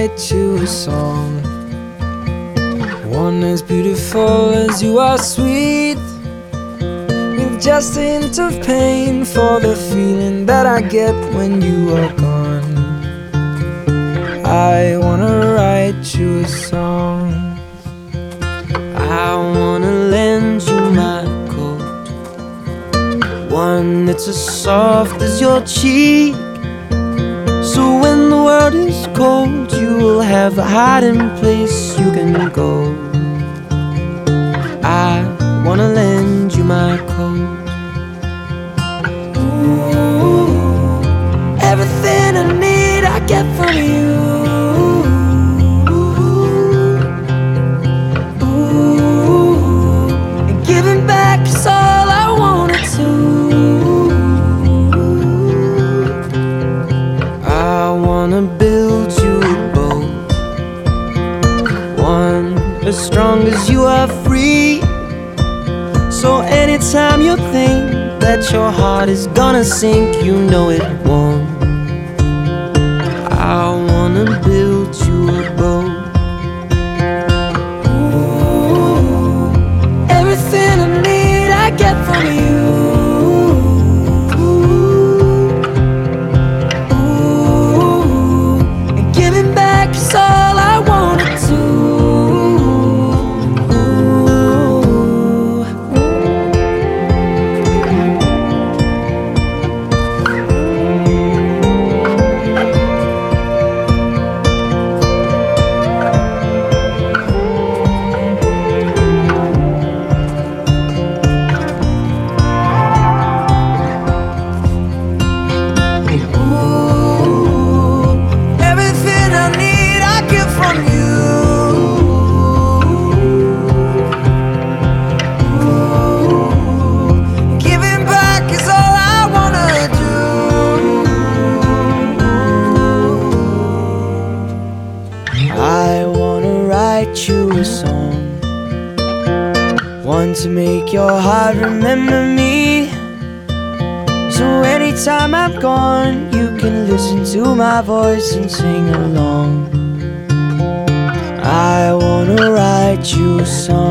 write you a song. One as beautiful as you are sweet. With just a hint of pain for the feeling that I get when you are gone. I wanna write you a song. I wanna lend you my coat. One that's as soft as your cheek. So when world is cold, you will have a hiding place you can go. I wanna lend you my coat. Ooh, everything I need, I get from you. As you are free. So anytime you think that your heart is gonna sink, you know it a song, one to make your heart remember me. So anytime I'm gone, you can listen to my voice and sing along. I wanna write you a song.